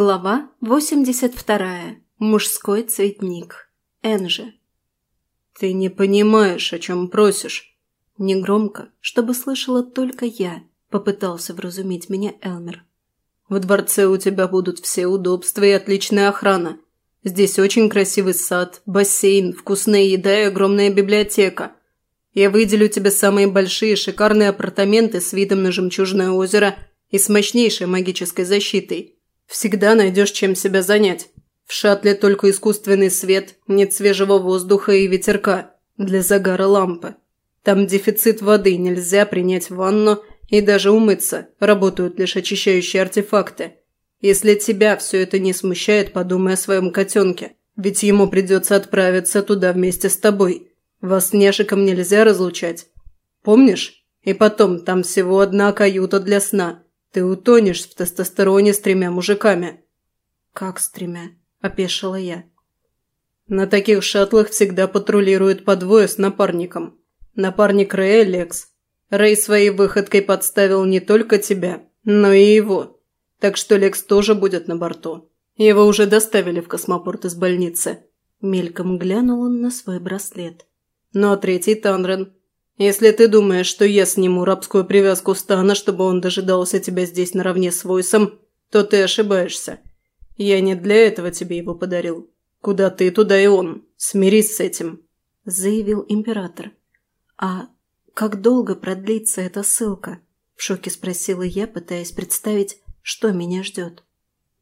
Глава 82. Мужской цветник. Энжи. «Ты не понимаешь, о чем просишь». Негромко, чтобы слышала только я, попытался вразумить меня Элмер. «В дворце у тебя будут все удобства и отличная охрана. Здесь очень красивый сад, бассейн, вкусная еда и огромная библиотека. Я выделю тебе самые большие шикарные апартаменты с видом на жемчужное озеро и с мощнейшей магической защитой». Всегда найдешь чем себя занять. В шаттле только искусственный свет, нет свежего воздуха и ветерка для загара лампы. Там дефицит воды, нельзя принять ванну и даже умыться, работают лишь очищающие артефакты. Если тебя все это не смущает, подумай о своем котенке, ведь ему придется отправиться туда вместе с тобой. Вас с Няшиком нельзя разлучать. Помнишь? И потом, там всего одна каюта для сна – ты утонешь в тестостероне с тремя мужиками». «Как с тремя?» – опешила я. На таких шаттлах всегда патрулируют по двое с напарником. Напарник Рэя Лекс. Рэй своей выходкой подставил не только тебя, но и его. Так что Лекс тоже будет на борту. Его уже доставили в космопорт из больницы. Мельком глянул он на свой браслет. Ну а третий Танрен если ты думаешь, что я сниму рабскую привязку Стана, чтобы он дожидался тебя здесь наравне с Войсом, то ты ошибаешься. Я не для этого тебе его подарил. Куда ты, туда и он. Смирись с этим», – заявил император. «А как долго продлится эта ссылка?» – в шоке спросила я, пытаясь представить, что меня ждет.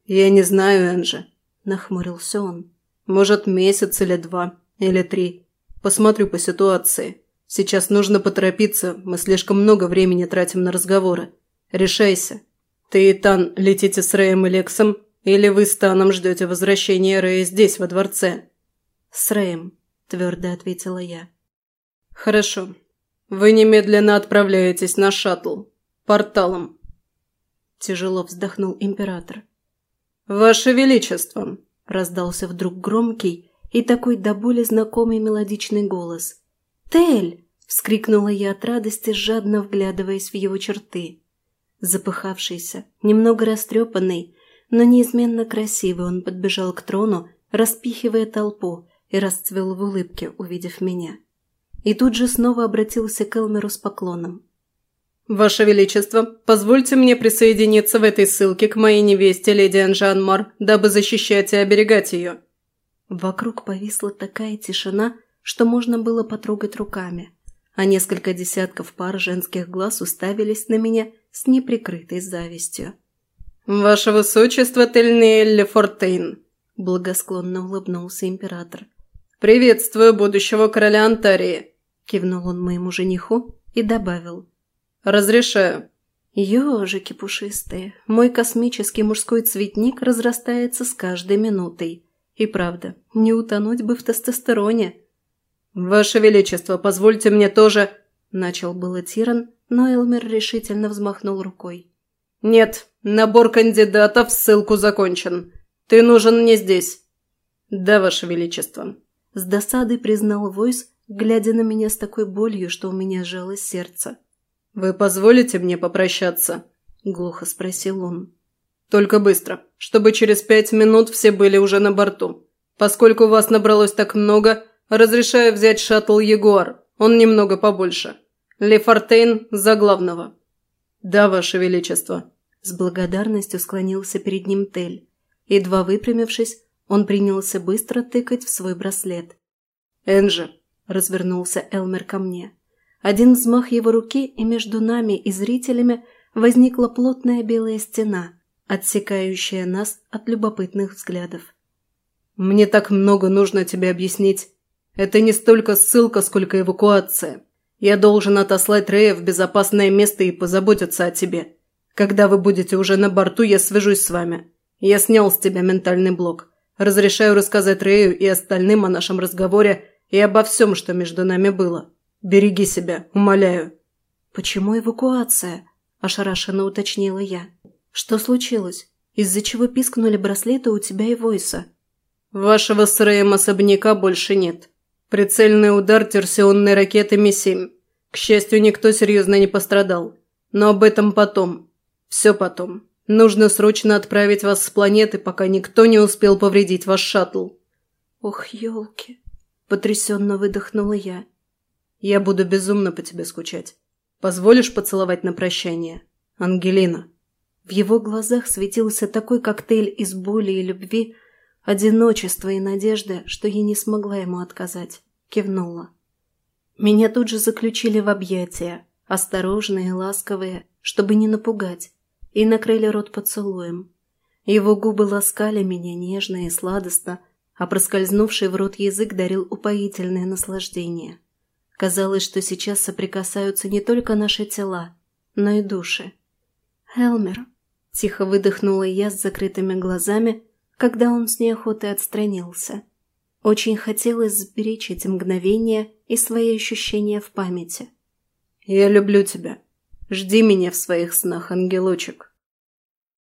«Я не знаю, Энджи», – нахмурился он. «Может, месяц или два, или три. Посмотрю по ситуации». Сейчас нужно поторопиться, мы слишком много времени тратим на разговоры. Решайся. Ты и Тан летите с Рэем и Лексом, или вы с Таном ждете возвращения Рэя здесь, во дворце?» «С Рэем», – твердо ответила я. «Хорошо. Вы немедленно отправляетесь на шаттл. Порталом». Тяжело вздохнул император. «Ваше Величество!» – раздался вдруг громкий и такой до боли знакомый мелодичный голос – «Тель!» – вскрикнула я от радости, жадно вглядываясь в его черты. Запыхавшийся, немного растрепанный, но неизменно красивый, он подбежал к трону, распихивая толпу, и расцвел в улыбке, увидев меня. И тут же снова обратился к Элмеру с поклоном. «Ваше Величество, позвольте мне присоединиться в этой ссылке к моей невесте, леди Анжанмар, дабы защищать и оберегать ее». Вокруг повисла такая тишина, что можно было потрогать руками, а несколько десятков пар женских глаз уставились на меня с неприкрытой завистью. «Ваше Высочество Тельниэлли Фортейн!» – благосклонно улыбнулся император. «Приветствую будущего короля Антарии!» – кивнул он моему жениху и добавил. «Разрешаю». Ёжики пушистые, мой космический мужской цветник разрастается с каждой минутой. И правда, не утонуть бы в тестостероне. «Ваше Величество, позвольте мне тоже...» Начал было Тиран, но Элмер решительно взмахнул рукой. «Нет, набор кандидатов в ссылку закончен. Ты нужен мне здесь». «Да, Ваше Величество». С досадой признал Войс, глядя на меня с такой болью, что у меня сжалось сердце. «Вы позволите мне попрощаться?» – глухо спросил он. «Только быстро, чтобы через пять минут все были уже на борту. Поскольку вас набралось так много, Разрешаю взять шаттл Ягуар. Он немного побольше. Лефортейн за главного». «Да, Ваше Величество». С благодарностью склонился перед ним Тель. Едва выпрямившись, он принялся быстро тыкать в свой браслет. «Энджи», – развернулся Элмер ко мне. Один взмах его руки, и между нами и зрителями возникла плотная белая стена, отсекающая нас от любопытных взглядов. «Мне так много нужно тебе объяснить. Это не столько ссылка, сколько эвакуация. Я должен отослать Рея в безопасное место и позаботиться о тебе. Когда вы будете уже на борту, я свяжусь с вами. Я снял с тебя ментальный блок. Разрешаю рассказать Рэю и остальным о нашем разговоре и обо всем, что между нами было. Береги себя, умоляю». «Почему эвакуация?» – ошарашенно уточнила я. «Что случилось? Из-за чего пискнули браслеты у тебя и Войса?» «Вашего с Рэем особняка больше нет. Прицельный удар терсионной ракеты Ми-7. К счастью, никто серьезно не пострадал. Но об этом потом. Все потом. Нужно срочно отправить вас с планеты, пока никто не успел повредить ваш шаттл». «Ох, елки!» – потрясенно выдохнула я. «Я буду безумно по тебе скучать. Позволишь поцеловать на прощание? Ангелина?» В его глазах светился такой коктейль из боли и любви, одиночества и надежды, что я не смогла ему отказать. Кивнула. Меня тут же заключили в объятия, осторожные ласковые, чтобы не напугать, и накрыли рот поцелуем. Его губы ласкали меня нежно и сладостно, а проскользнувший в рот язык дарил упоительное наслаждение. Казалось, что сейчас соприкасаются не только наши тела, но и души. «Элмер», – тихо выдохнула я с закрытыми глазами, когда он с неохотой отстранился. Очень хотелось сберечь эти мгновения и свои ощущения в памяти. «Я люблю тебя. Жди меня в своих снах, ангелочек».